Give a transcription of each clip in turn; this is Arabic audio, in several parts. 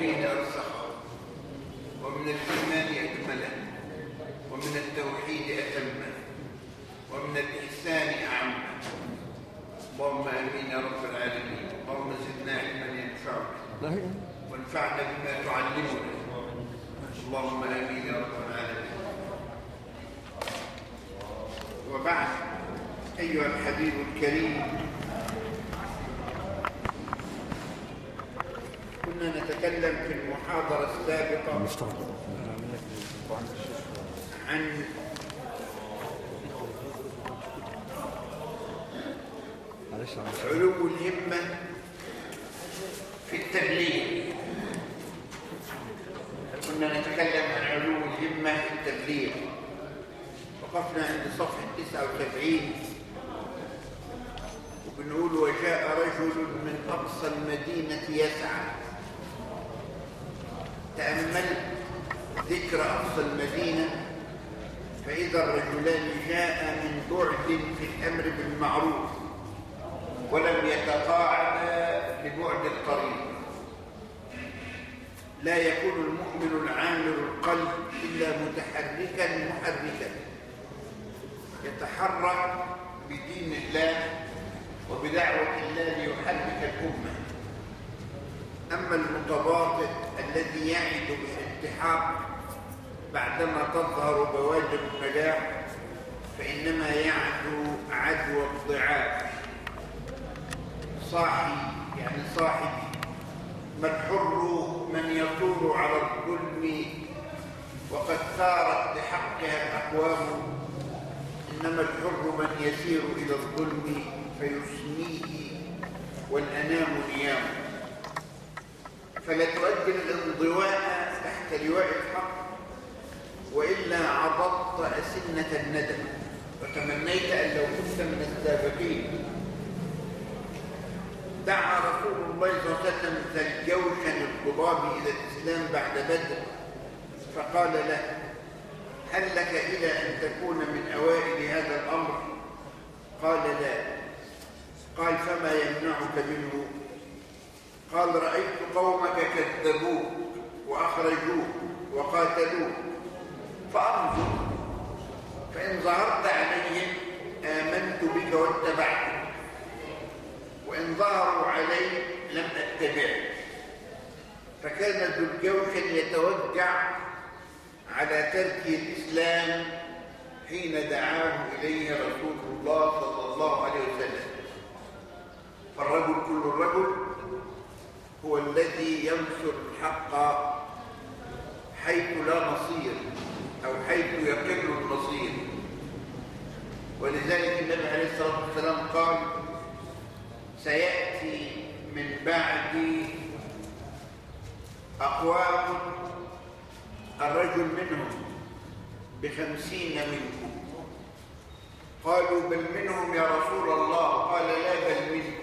اليقين أرسخه ومن الإيمان أكمله. ومن التوحيد أتمه. ومن الإحسان أعمه. اللهم آمين يا رب العالمين. اللهم زدنا علما ينفعنا. وانفعنا بما تعلمنا. اللهم آمين يا رب العالمين. وبعد أيها الحبيب الكريم. كنا نتكلم في المحاضرة السابقة عن علو الهمة في التبليغ كنا نتكلم عن علو الهمة في التبليغ وقفنا عند صفحة 79 وبنقول وجاء رجل من أقصى المدينة يسعى. تأملت ذكر أقصى المدينة فإذا الرجلان جاء من بعد في الأمر بالمعروف ولم يتقاعدا لبعد القريب. لا يكون المؤمن العامل القلب إلا متحركا محركا. يتحرك بدين الله وبدعوة الله ليحرك الأمة. أما المتباطئ الذي يعد بالانتحار بعدما تظهر بوادر النجاح فإنما يعدو عدوى الضعاف. صاحي يعني صاحبي ما الحر من يطور على الظلم وقد ثارت لحقها الأقوام. إنما الحر من يسير إلى الظلم فيسميه والأنام نيام فلا تؤجل الانضواء تحت لواء الحق. وإلا عضضت أسنة الندم. وتمنيت أن لو كنت من السابقين. دعا رسول الله صلى الله عليه وسلم ذا الجوشن إلى الإسلام بعد بدر. فقال له هل لك إلى أن تكون من أوائل هذا الأمر؟ قال لا. قال فما يمنعك منه؟ قال رأيت قومك كذبوك وأخرجوك وقاتلوك. فأنظر فإن ظهرت عليهم آمنت بك واتبعتك وإن ظهروا علي لم أتبعك. فكان ذو الجوشن يتوجع على ترك الإسلام حين دعاه إليه رسول الله صلى الله عليه وسلم. فالرجل كل الرجل هو الذي ينصر الحق حيث لا نصير أو حيث يقل النصير ولذلك النبي عليه الصلاة والسلام قال سيأتي من بعد أقوام الرجل منهم بخمسين منكم. قالوا بل منهم يا رسول الله. قال لا بل منكم.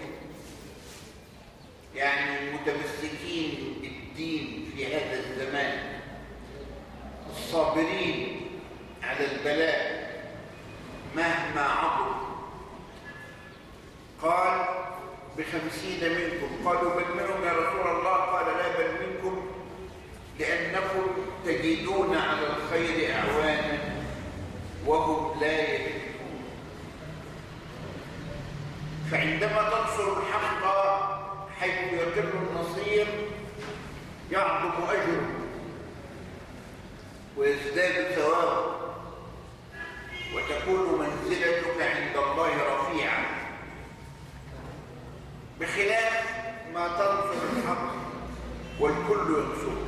يعني المتمسكين بالدين في هذا الزمان الصابرين على البلاء مهما عظم قال بخمسين منكم. قالوا بل منهم يا رسول الله. قال لا بل منكم لأنكم تجدون على الخير أعوانا وهم لا يجدون. فعندما تنصر الحق حيث يقر النصير يعظم أجره ويزداد ثوابه. وتكون منزلتك عند الله رفيعة بخلاف ما تنصر الحق والكل ينصره.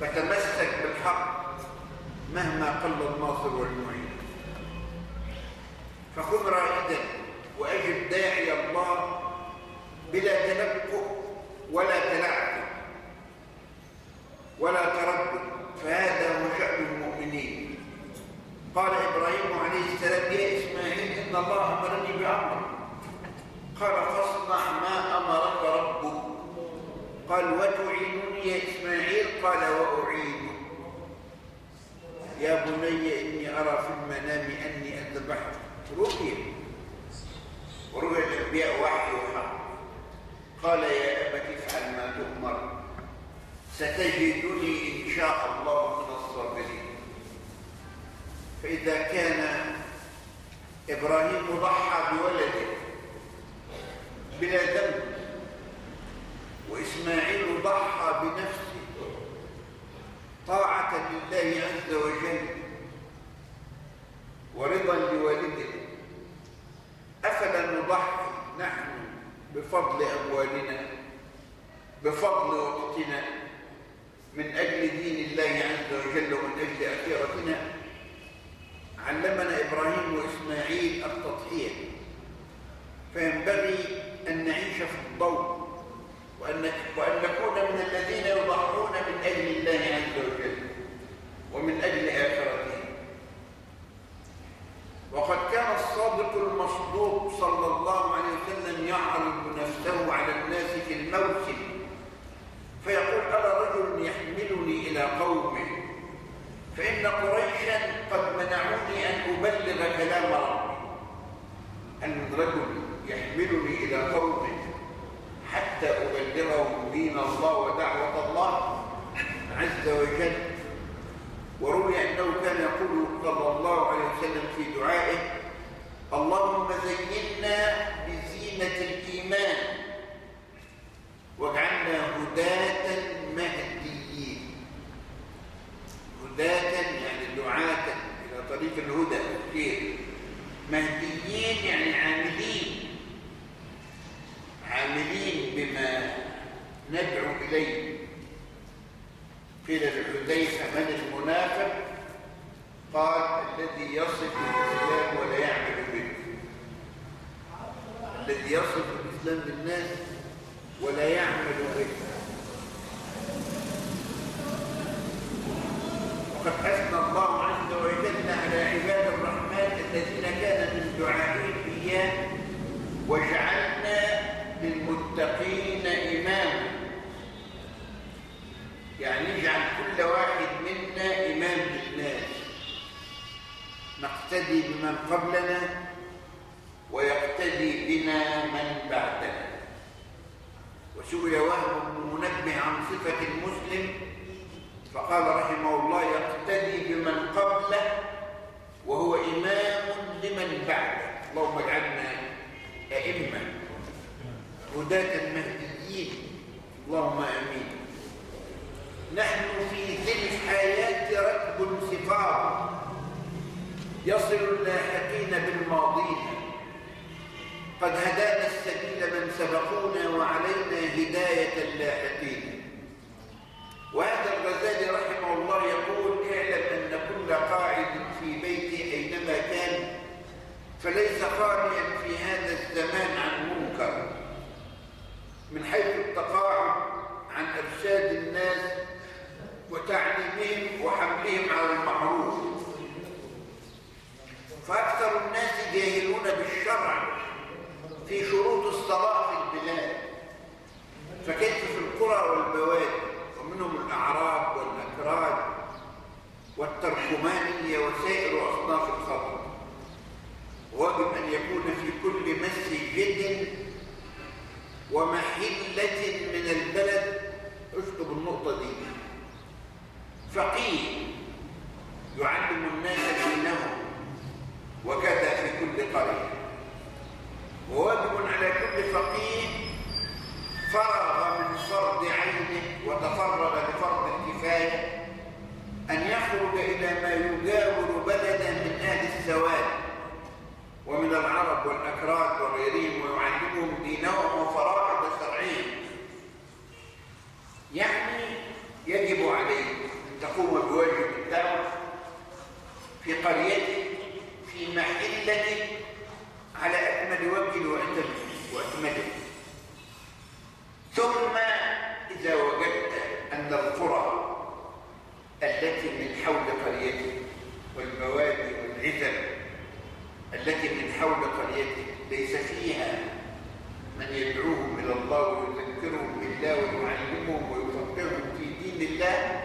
فتمسك بالحق مهما قل الناصر والمعين. فكن رائدا وأجب داعي الله بلا تلكؤ ولا تلعثم ولا تردد فهذا هو شأن المؤمنين. قال إبراهيم عليه السلام يا إسماعيل إن الله أمرني بأمر قال فاصنع ما أمرك ربك. قال وتعينني يا إسماعيل؟ قال وأعينك. يا بني إني أرى في المنام أني أذبحت. رؤيا ورؤيا الأنبياء وحي وحق. قال يا أبت افعل ما تؤمر. ستجدني إن شاء الله من الصابرين. فإذا كان إبراهيم ضحى بولده بلا ذنب وإسماعيل ضحى بنفسه طاعة لله عز وجل ورضا لوالده افلا نضحي؟ بفضل أموالنا بفضل وقتنا من أجل دين الله عز وجل ومن أجل آخرتنا علمنا إبراهيم وإسماعيل التضحية. فينبغي أن نعيش في الضوء وأن نكون من الذين يضحون من أجل الله عز وجل ومن أجل اخرتهم وقد كان الصادق المصدوق صلى الله عليه وسلم يعرض نفسه على الناس في الموسم فيقول أنا رجل يحملني إلى قومه. فإن قريشا قد منعوني أن أبلغ كلام ربي. أن رجل يحملني إلى قومه حتى أبلغهم دين الله ودعوة الله عز وجل. وروي أنه كان يقول صلى الله عليه وسلم في دعائه اللهم زينا بزينة الإيمان. واجعلنا هداة مهديين. هداة يعني دعاة إلى طريق الهدى. والخير مهديين يعني عاملين عاملين بما ندعو إليه قيل للحذيفة من المنافق قال الذي يصف الإسلام ولا يعمل به الذي يصف الإسلام للناس ولا يعمل به وقد أثنى الله عز وجل على عباد الرحمن الذين كان من دعائهم إياه وجعلنا للمتقين إماما يعني اجعل كل واحد منا إمام للناس نقتدي بمن قبلنا ويقتدي بنا من بعدنا وسئل وهب بن منبه عن صفة المسلم فقال رحمه الله يقتدي بمن قبله وهو إمام بعده اللهم اجعلنا أئمة هداة مهديين. اللهم آمين. نحن في ذي الحياة ركب سفار. يصل اللاحقين بالماضين. قد هدانا السبيل من سبقونا وعلينا هداية اللاحقين. وهذا الغزالي رحمه الله يقول فليس خاليا في هذا الزمان عن منكر من حيث التقاعد عن إرشاد الناس وتعليمهم وحملهم على المعروف. فأكثر الناس جاهلون بالشرع في شروط الصلاة في البلاد فكيف في القرى والبوادي ومنهم الأعراب والأكراد والترجمانية وسائر أصناف الخطر ويجب أن يكون في كل مسجد ومحلة من البلد. اشطب النقطة دي. فقيه يعلم الناس دينهم وكذا في كل قرية. وواجب على كل فقيه فرغ من فرض عينه وتفرغ لفرض الكفاية أن يخرج إلى ما يجاور بلدا من أهل السواد ومن العرب والأكراد وغيرهم ويعلمهم دينهم وفرائض شرعية يعني يجب عليه أن تقوم بواجب الدعوة في قريتك في محلتك على أكمل وجه وأكمله ثم إذا وجدت أن القرى التي من حول قريتك والبوادي والعزب التي من حول قريتك ليس فيها من يدعوهم إلى الله ويذكرهم بالله ويعلمهم ويفقههم في دين الله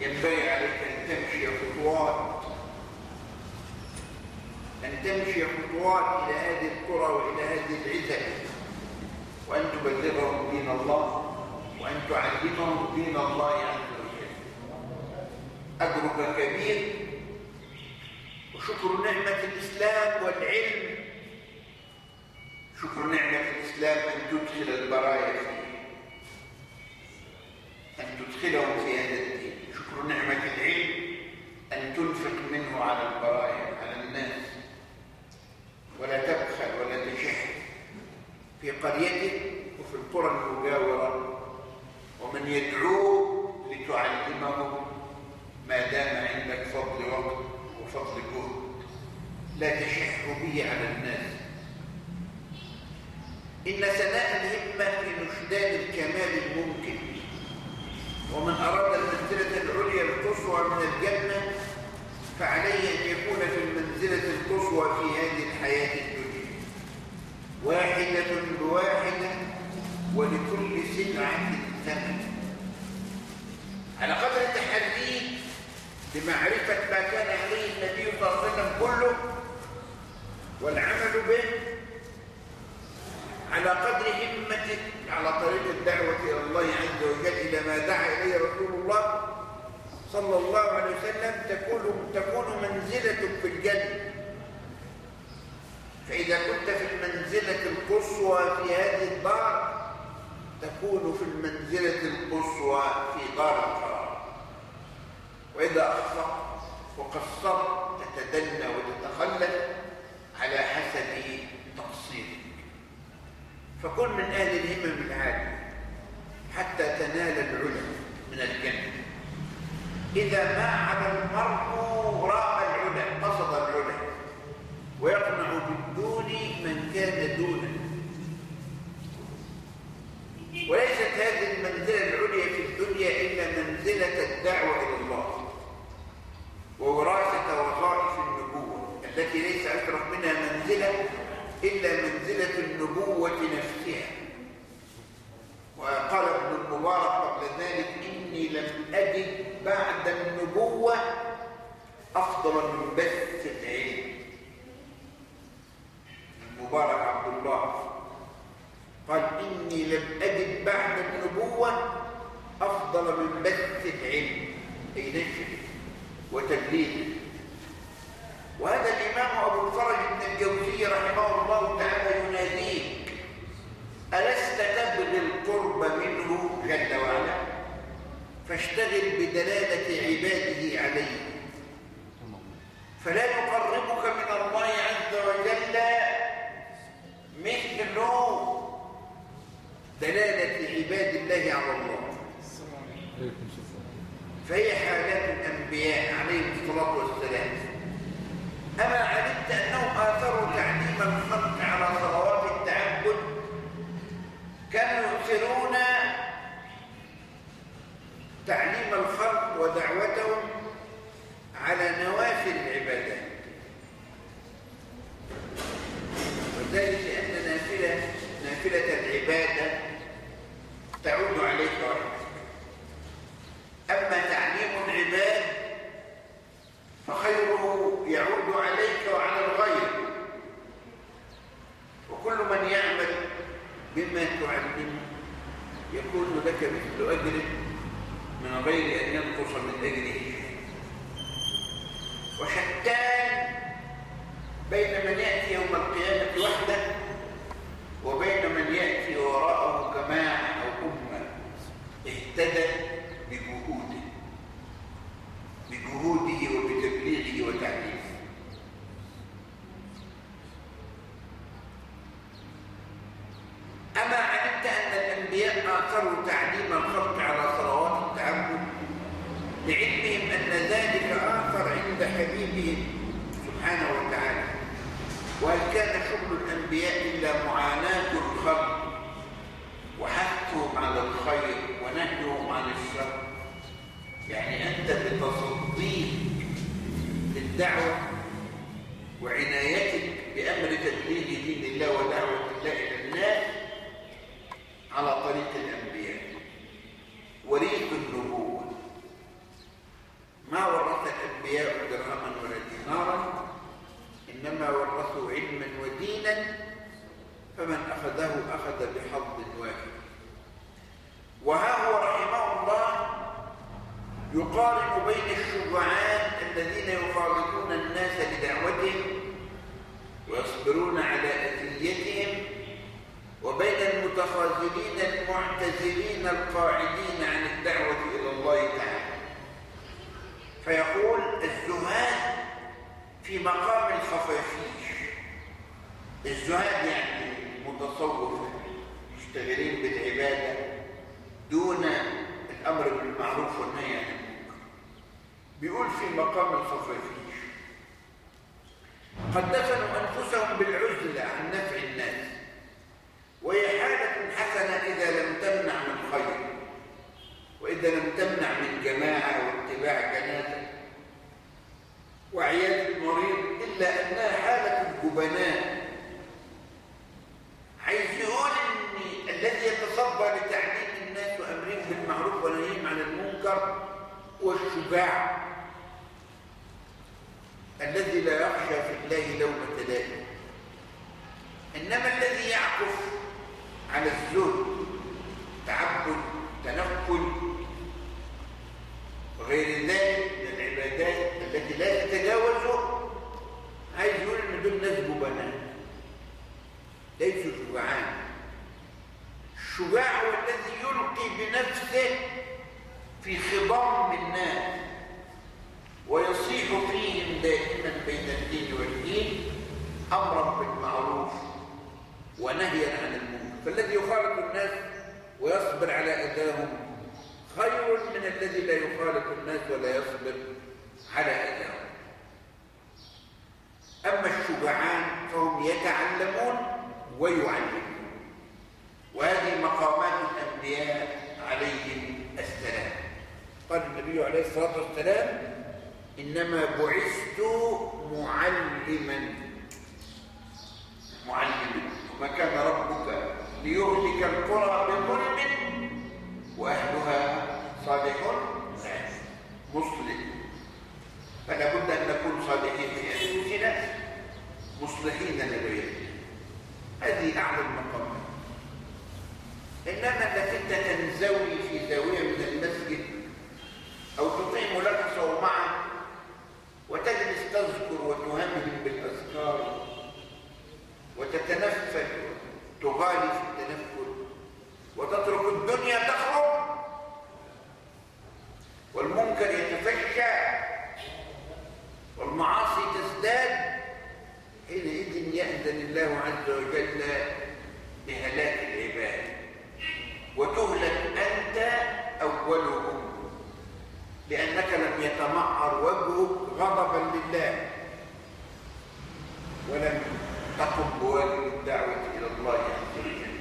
ينبغي عليك أن تمشي خطوات أن خطوات إلى هذه القرى وإلى هذه العزب وأن تبلغهم دين الله وأن تعلمهم دين الله عز وجل. أجرك كبير وشكر نعمة الإسلام والعلم. شكر نعمة الإسلام أن تدخل البرايا فيه. أن تدخلهم في هذا الدين. شكر نعمة العلم أن تنفق منه على البرايا. ولا تبخل ولا تشح في قريتك وفي القرى المجاورة. ومن يدعوك لتعلمهم ما دام عندك فضل وقت وفضل جهد لا تشح به على الناس. إن سناء الهمة في نشدان الكمال الممكن. ومن أراد المنزلة العليا القصوى من الجنة فعليه أن يكون في المنزلة القصوى في هذه الحياة الدنيا. واحدة بواحدة ولكل سلعة ثمن. على قدر تحريك بمعرفة ما كان عليه النبي صلى الله عليه وسلم كله والعمل به على قدر همتك على طريق الدعوة إلى الله عز وجل إلى ما دعا إليه رسول الله صلى الله عليه وسلم تكون تكون منزلتك في الجنة. فإذا كنت في المنزلة القصوى في هذه الدار تكون في المنزلة القصوى في دار القرار. وإذا أخطأت وقصرت تتدنى وتتخلف على حسب تقصيرك. فكن من أهل الهمم العالية حتى تنال العلم من الجنة. إذا ما على المرء راى العلا قصد العلا ويقنع بالدون من كان دونه وليست هذه المنزلة العليا في الدنيا إلا منزلة الدعوة إلى الله ووراثة وظائف النبوة التي ليس أشرف منها منزلة إلا منزلة النبوة نفسها وقال ابن المبارك قبل ذلك إني لم أجد بعد النبوة أفضل من بث العلم المبارك عبد الله قال إني لم أجد بعد النبوة أفضل من بث العلم أي نشر وتبليغ وهذا الإمام أبو الفرج بن الجوزي رحمه الله تعالى يناديك ألست تبغي القرب منه جل وعلا فاشتغل بدلالة عباده عليه فلا يقربك من الله عز وجل مثل دلالة عباد الله على الله فهي حالات الأنبياء عليهم الصلاة والسلام أما علمت أنهم آثروا تعليم الخلق على صلوات التعبد كانوا يؤثرون تعليم الخلق ودعوتهم على نوافل العبادات وذلك لأن نافلة نافلة العبادة تعود عليك وحدك أما تعليم العباد فخيره يعود عليك وعلى الغير وكل من يعمل بما تعلمه يكون لك مثل أجره من غير أن ينقص من أجره شيء وشتان بين من يأتي يوم القيامة وحده وبين من يأتي وراءه جماعة أو أمة اهتدى بجهوده بجهوده وبتبليغه وتعليمه أما علمت أن الأنبياء آثروا تعليم الخلق على صلوات التعبد لعلمهم أن ذلك آثر عند حبيبهم سبحانه وتعالى وهل كان شغل الأنبياء إلا معاناة الخلق؟ وحثهم على الخير ونهيهم عن الشر. يعني أنت بتصديق للدعوة وعنايتك بأمر تبليغ دين الله ودعوة الله إلى الناس على طريق الأنبياء وريث النبوة ما ورث الأنبياء درهما ولا دينارا إنما ورثوا علما ودينا فمن أخذه أخذ بحظ واحد وها يقارن بين الشجعان الذين يخالطون الناس لدعوتهم ويصبرون على أذيتهم وبين المتخاذلين المعتزلين القاعدين عن الدعوة إلى الله تعالى. فيقول الزهاد في مقام الخفافيش. الزهاد يعني متصوف مشتغلين بالعبادة دون الأمر بالمعروف والنهي عن المنكر. بيقول في مقام الخفافيش. قد دفنوا أنفسهم بالعزلة عن نفع الناس وهي حالة حسنة إذا لم تمنع من خير. وإذا لم تمنع من جماعة واتباع جنازة وعياد المريض إلا أنها حالة الجبناء عايز يقول إن الذي يتصدى لتعليم الناس وأمرهم بالمعروف ونهيهم عن المنكر هو الشجاع الذي لا يخشى في الله لومة لائم. إنما الذي يعكف على الزهد تعبد تنقل وغير ذلك من العبادات التي لا تتجاوزه عايز يقول ان دول ناس جبناء ليسوا شجعان الشجاع هو الذي يلقي بنفسه في خضام الناس ويصيح فيهم دائما بين الدين والدين أمرا بالمعروف ونهيا عن المنكر. فالذي يخالط الناس ويصبر على أذاهم خير من الذي لا يخالط الناس ولا يصبر على اذاهم أما الشجعان فهم يتعلمون ويعلمون. وهذه مقامات الأنبياء عليهم السلام. قال النبي عليه الصلاة والسلام إنما بعثت معلما. معلما. وما كان ربك ليهلك القرى بظلم وأهلها صالحون مسلم فلا بد أن نكون صالحين في انفسنا مصلحين لغيرنا هذه اعلى المقامات إنما إنك أنت تنزوي في زاوية من المسجد أو تقيم لك صومعه وتجلس تذكر وتهمهم بالأذكار وتتنفل تغالي في التنفل. وتترك الدنيا تخرج. والمنكر يتفشى والمعاصي تزداد. حينئذ يأذن الله عز وجل بهلاك العباد. وتهلك أنت أولهم. لأنك لم يتمعر وجهك غضبا لله. ولم تقم بواجب الدعوة إلى الله عز وجل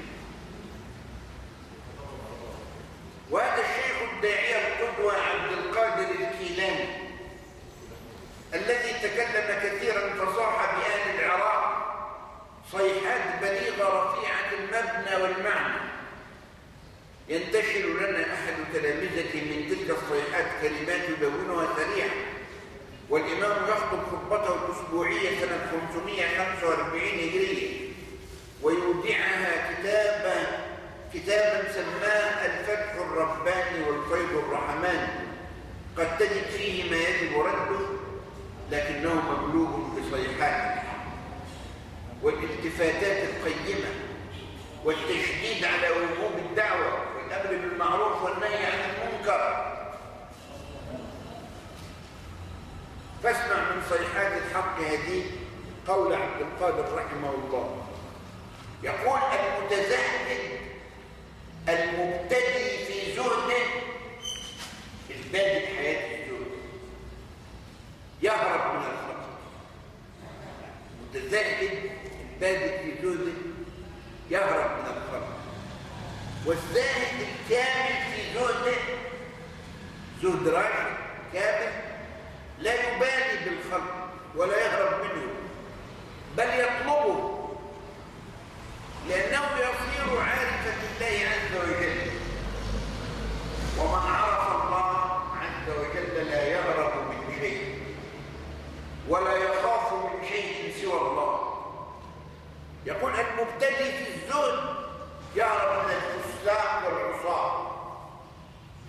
وهذا الشيخ الداعية القدوة عبد القادر الكيلاني الذي تكلم كثيرا فصاح بأهل العراق صيحات بليغة رفيعة المبنى والمعنى. ينتشر لنا أحد تلامذتي من تلك الصيحات كلمات يدونها سريعا والإمام يخطب خطبته الأسبوعية سنة 545 هجرية ويودعها كتابا كتابا سماه الفتح الرباني والفيض الرحمن. قد تجد فيه ما يجب رده لكنه مبلوغ بصيحات والالتفاتات القيمة والتشديد على وجوب الدعوة والأمر بالمعروف والنهي عن المنكر. فاسمع من صيحات الحق هذه قول عبد القادر رحمه الله. يقول المتزهد المبتدئ في زهده البادئ حياة الزهد يهرب من الخطر المتزهد البادئ في زهده يهرب من الخطر والزاهد الكامل في زهده زهد راشد كامل لا يبالي بالخلق ولا يهرب منه بل يطلبه لأنه يصير عارفا بالله عز وجل ومن عرف الله عز وجل لا يهرب من شيء ولا يخاف من شيء سوى الله يقول المبتدئ في الزهد يهرب من الفساق والعصاة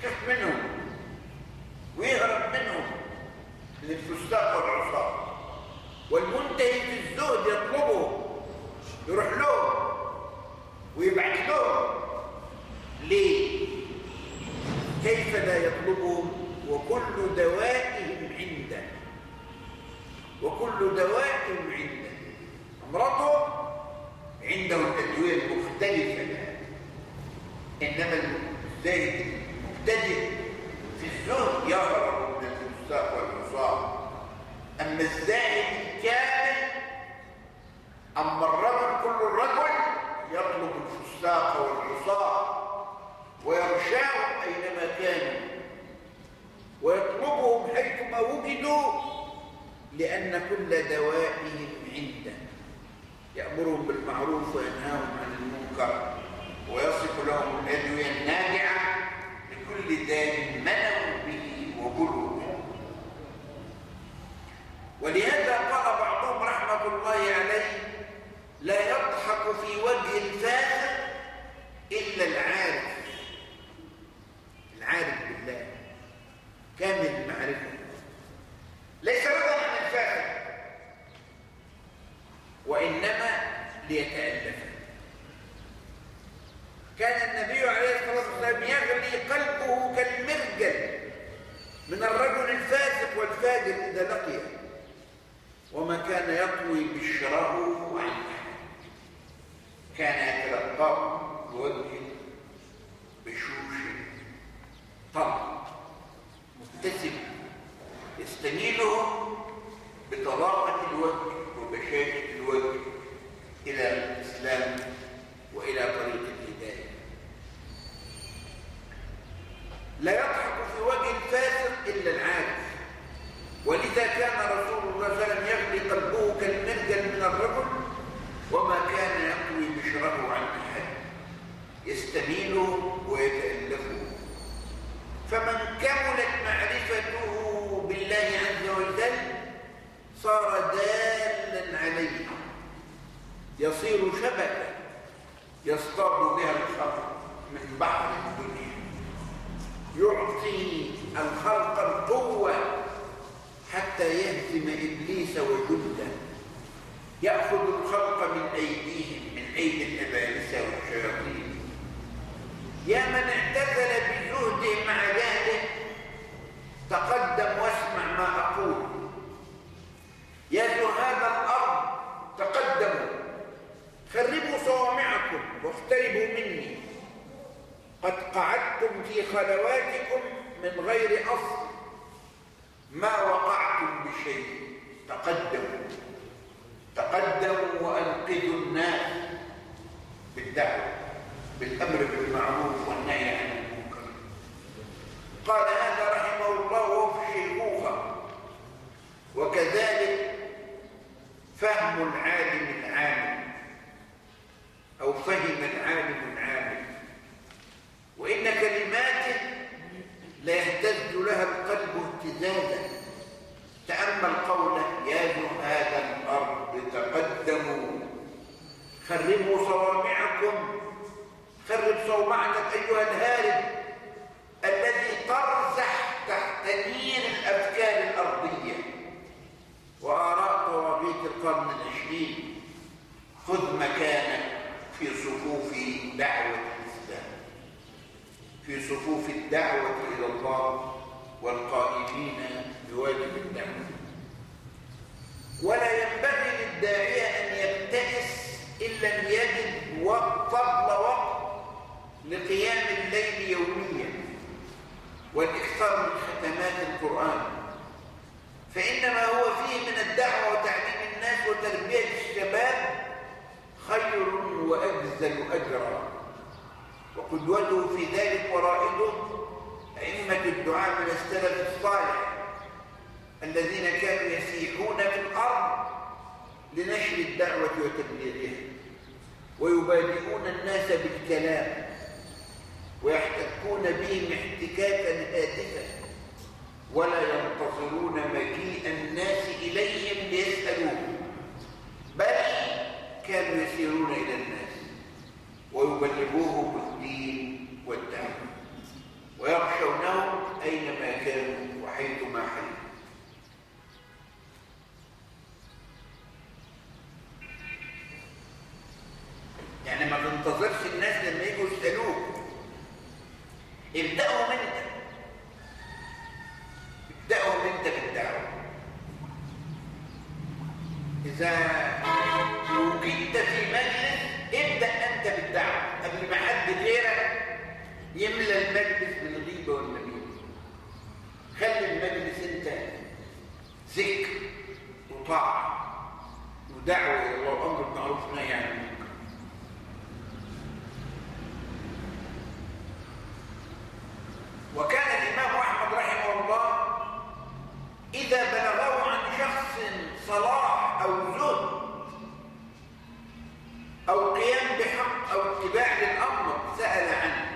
خف منهم ويهرب ليه كيف لا يطلبهم وكل دوائهم عنده وكل دوائهم عنده امرته عنده الأدوية المختلفة إنما الزاهد المبتدئ في الزهد يهرب من الفساق والعصام أما الزاهد الكامل أما الرجل كل الرجل يطلب الفساق والعصام ويرشاهم أينما كانوا. ويطلبهم حيثما وجدوا لأن كل دوائهم عنده. يأمرهم بالمعروف وينهاهم عن المنكر ويصف لهم الأدوية النافعة لكل داء منوا به وبلوا ولهذا قال بعضهم رحمة الله عليه لا يضحك في وجه الفاسق إلا العارف. العارف بالله. كامل المعرفة ليس رضا عن الفاسق وإنما ليتألف. كان النبي عليه الصلاة والسلام يغلي قلبه كالمرجل من الرجل الفاسق والفاجر إذا لقيه وما كان يطوي بشره عنه كان يتلقاه بوجه بشوش. طلق مبتسم يستميله بطلاقة الوجه وبشاشة الوجه إلى الإسلام وإلى طريق الهداية لا يضحك في وجه الفاسق إلا العارف ولذا كان رسول الله صلى الله عليه وسلم يغلي قلبه كالمرجل من الرجل وما كان يقوي بشره عن أحد يستميله ويتألفه فمن كملت معرفته بالله عز وجل صار دالا عليه يصير شبكة يصطاد بها الخلق من بحر الدنيا يعطي الخلق القوة حتى يهزم إبليس وجنده يأخذ الخلق من أيديهم من أيدي الأبالسة والشياطين يا من اعتزل بزهده مع جهله تقدم واسمع ما أقول يا زهاد الأرض تقدموا خربوا صوامعكم واقتربوا مني قد قعدتم في خلواتكم من غير أصل. ما وقعتم بشيء. تقدموا. تقدموا وأنقذوا الناس. بالدعوة. بالأمر بالمعروف والنهي عن المنكر. قال هذا رحمه الله في الشيخوخة وكذلك فهم العالم العامل أو فهم العالم العامل وإن كلماته لا يهتز لها القلب اهتزازا تأمل قوله يا زهاد الأرض تقدموا. خربوا صوامعكم. خرب صومعتك أيها الهارب الذي ترزح تحت نير الأفكار الأرضية. وآراء طواغيت القرن العشرين. خذ مكانك في صفوف دعوة. في صفوف الدعوة إلى الله والقائمين بواجب الدعوة. ولا ينبغي للداعية أن يبتئس إن لم يجد وقت فضل وقت لقيام الليل يوميا. والإكثار من ختمات القرآن. فإنما هو فيه من الدعوة وتعليم الناس وتربية الشباب خير وأجزل أجرا. وقدوته في ذلك ورائده أئمة الدعاء من السلف الصالح الذين كانوا يسيحون في الأرض لنشر الدعوة وتبليغها ويبادئون الناس بالكلام ويحتكون بهم احتكاكا هادفا ولا ينتظرون مجيء الناس إليهم ليسألوهم بل كانوا يسيرون إلى الناس. ويبلغوهم الدين والدعوة ويخشونهم أينما كانوا وحيثما حيث يعني ما تنتظرش الناس لما يجوا يسألوك ابدأوا منك ابدأوا انت بالدعوة إذا وجدت في مجلس ابدأ أنت بالدعوة قبل ما حد غيرك يملى المجلس بالغيبة والنبيل خلي المجلس انت ذكر وطاعة ودعوة إلى الله وأمر بالمعروف ونهي عن المنكر وكان الإمام أحمد رحمه الله إذا بلغه عن شخص صلاح أو زهد أو قيام بحق أو اتباع للأمر سأل عنه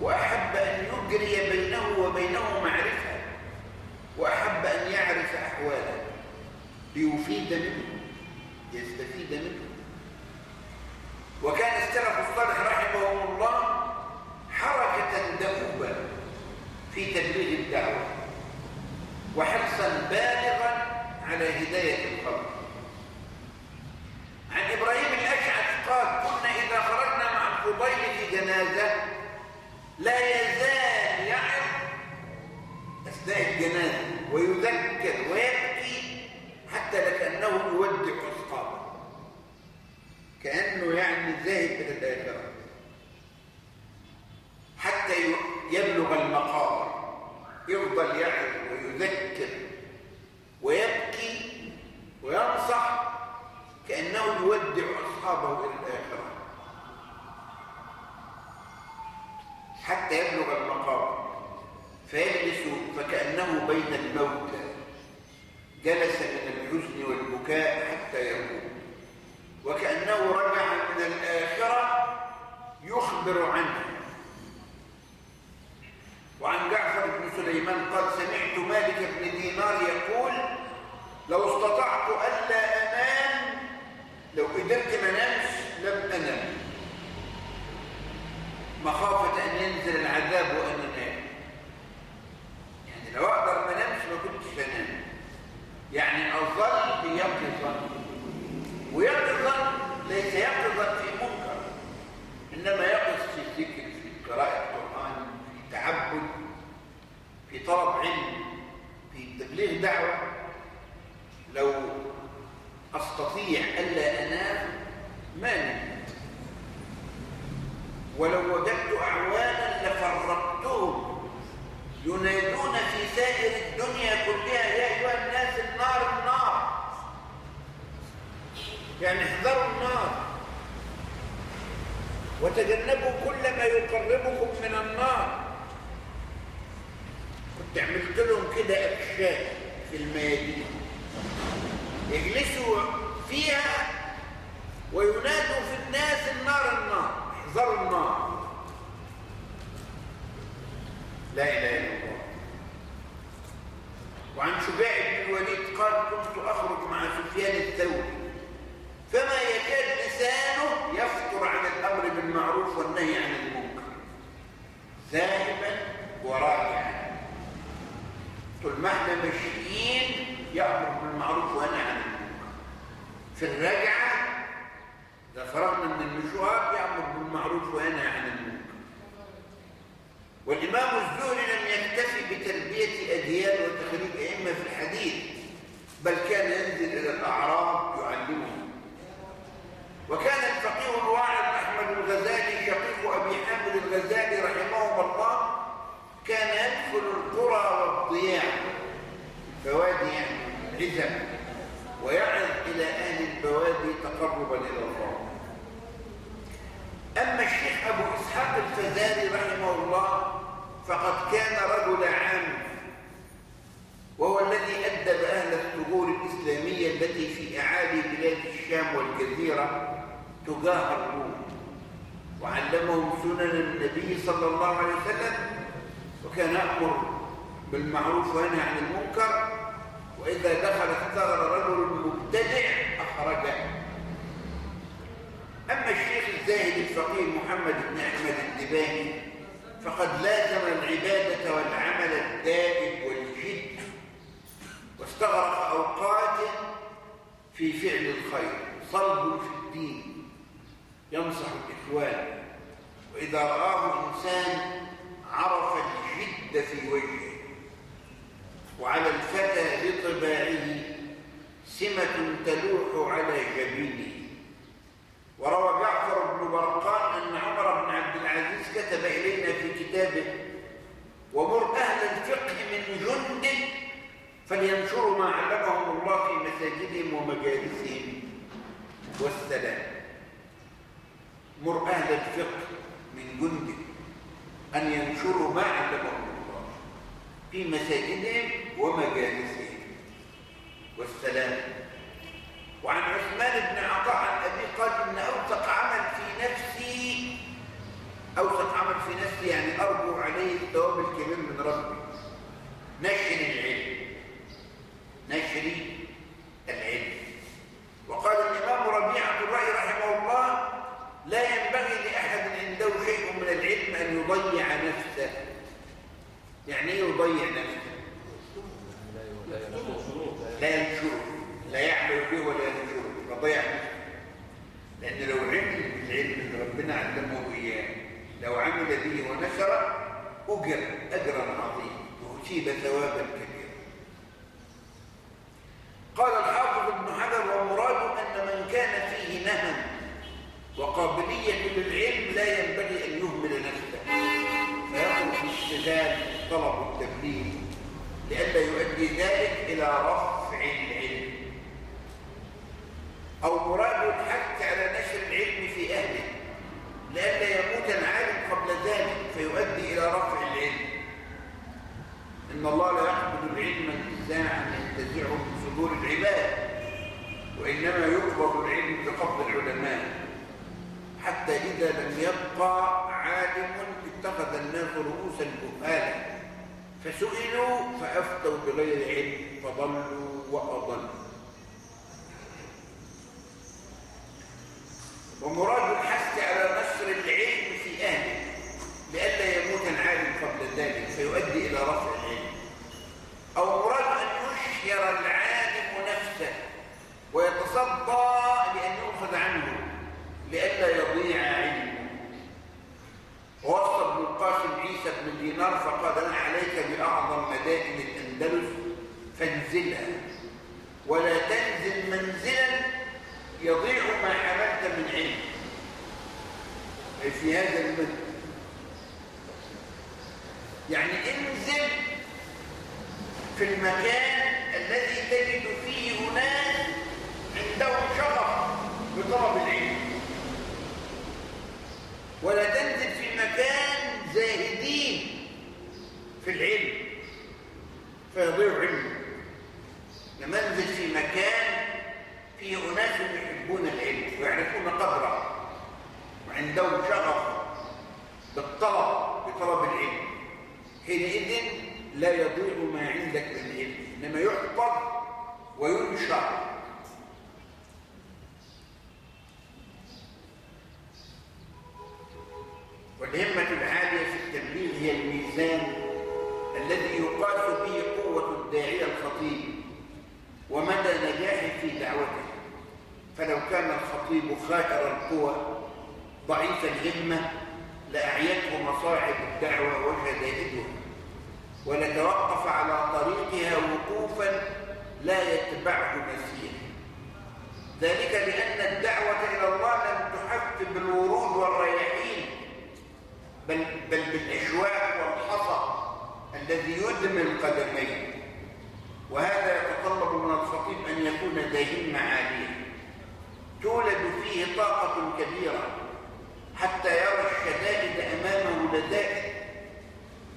وأحب أن يجري بينه وبينه معرفة وأحب أن يعرف أحواله ليفيد منه يستفيد منه وكان السلف الصالح رحمهم الله حركة دؤوبة في تبليغ الدعوة. وحرصا بالغا على هداية وعن جعفر بن سليمان قال سمعت مالك بن دينار يقول لو استطعت ألا أنام لو قدرت ما لم أنام مخافة أن ينزل العذاب وأنا نام يعني لو أقدر ما ما كنتش أنام يعني أظل بيقظا ويقظا ليس يقظا في منكر. إنما يقظ في الذكر في قراءة القرآن في تعبد في طلب علم في تبليغ دعوة لو أستطيع ألا أنام ما نمت. ولو وجدت أعوانا لفرقتهم ينادون في سائر الدنيا كلها يا أيها الناس النار النار. يعني احذروا النار. وتجنبوا كل ما يقربكم من النار. كنت عملت لهم كده أكشاف في الميادين. يجلسوا فيها وينادوا في الناس النار النار احذروا النار لا إله إلا الله وعن شجاع بن الوليد قال كنت أخرج مع سفيان الثوري فما يكاد لسانه يفطر عن الأمر بالمعروف والنهي عن المنكر ذاهبا وراجعا طول ما إحنا ماشيين يأمر بالمعروف وينهى عن المنكر في الرجعة إذا فرغنا من المشوار يأمر بالمعروف وينهى عن المنكر والإمام الزهري لم يكتفي بتربية أديان وتخريج أئمة في الحديث بل كان ينزل إلى الأعراب يعلمهم وكان الفقيه الواعظ أحمد الغزالي شقيق أبي حامد الغزالي رحمه الله كان يدخل القرى والضياع بوادي عزم ويعظ إلى أهل البوادي تقربا إلى الله أما الشيخ أبو إسحاق الفزاري رحمه الله فقد كان رجل عام وهو الذي أدب أهل الثغور الإسلامية التي في أعالي بلاد الشام والجزيرة تجاه الروم. وعلمهم سنن النبي صلى الله عليه وسلم وكان يأمر بالمعروف وينهى عن المنكر وإذا دخل الثغر رجل مبتدع أخرجه. أما الزاهد الفقيه محمد بن أحمد الدباني فقد لازم العبادة والعمل الدائم والجد واستغرق أوقات في فعل الخير صلب في الدين ينصح الإخوان. وإذا رآه إنسان في وجهه وعلى الفتى بطباعه سمة تلوح على جبينه. وروى جعفر بن برقان أن عمر بن عبد العزيز كتب إلينا في كتابه ومر أهل الفقه من جند فلينشروا ما علمهم الله في مساجدهم ومجالسهم. والسلام. مر أهل الفقه من جند أن ينشروا ما علمهم الله في مساجدهم ومجالسهم. والسلام وعن عثمان بن عطاء عن أبي قال إن أوثق عمل في نفسي أوثق عمل في نفسي يعني أرجو عليه الثواب الكبير من ربي نشر العلم نشر العلم وقال الإمام ربيعة الرأي رحمه الله لا ينبغي لأحد عنده شيء من العلم أن يضيع نفسه يعني إيه يضيع نفسه لا ينشره لا يعمل به ولا ينشره فضيع نفسه لأن لو علم العلم اللي ربنا علمه إياه لو عمل به ونشره أجر أجرا عظيما وأصيب ثوابا كبيرا قال الحافظ ابن حجر ومراد أن من كان فيه نهم وقابلية للعلم لا ينبغي أن يهمل نفسه. فيأخذ في اشتغال طلب التبليغ لئلا يؤدي ذلك إلى رفع العلم أو مراد الحث على نشر العلم في أهله لئلا يموت العالم قبل ذلك فيؤدي إلى رفع العلم إن الله لا يقبض العلم انتزاعا ينتزعه من صدور العباد وإنما يقبض العلم بقبض العلماء حتى إذا لم يبقى عالم اتخذ الناس رؤوسا كهالا فسئلوا فأفتوا بغير علم فضلوا وأضلوا ومراد الحث على نشر العلم في أهله لئلا يموت العالم قبل ذلك فيؤدي إلى رفع العلم أو مراد أن يشهر العالم نفسه ويتصدى لأن يؤخذ عنه لئلا يضيع علمه ووصى ابن القاسم عيسى بن دينار فقال أنا عليك بأعظم مدائن الأندلس فانزلها ولا تنزل منزلا يضيع ما حملت من علم أي في هذا المد يعني انزل في المكان الذي تجد فيه ناس عندهم شغف بطلب العلم ولا تنزل في مكان زاهدين في العلم فيضيع علمه لما انزل في مكان فيه أناس يحبون العلم ويعرفون قدره وعندهم شغف بالطلب بطلب العلم حينئذ لا يضيع ما عندك من العلم إنما يحفظ وينشر والهمة العالية في التبليغ هي الميزان الذي يقاس به قوة الداعية الخطيب ومدى نجاحه في دعوته فلو الخطيب خائر القوى ضعيف الهمة لأعيته مصاعب الدعوة وشدائدها ولتوقف على طريقها وقوفا لا يتبعه نسير ذلك لأن الدعوة إلى الله لم تحف بالورود والرياحين بل, بل بالإشواك والحصى الذي يدمي القدمين. وهذا يتطلب من الخطيب أن يكون ذا همة عالية. تولد فيه طاقة كبيرة حتى يرى الشدائد أمامه لذائذ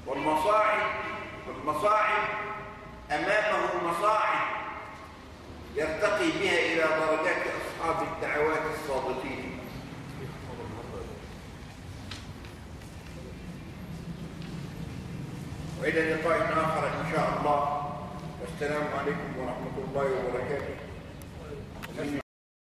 والمصاعب والمصاعب أمامه مصاعب يرتقي بها إلى درجات أصحاب الدعوات الصادقين. وإلى لقاء آخر إن شاء الله. والسلام عليكم ورحمة الله وبركاته.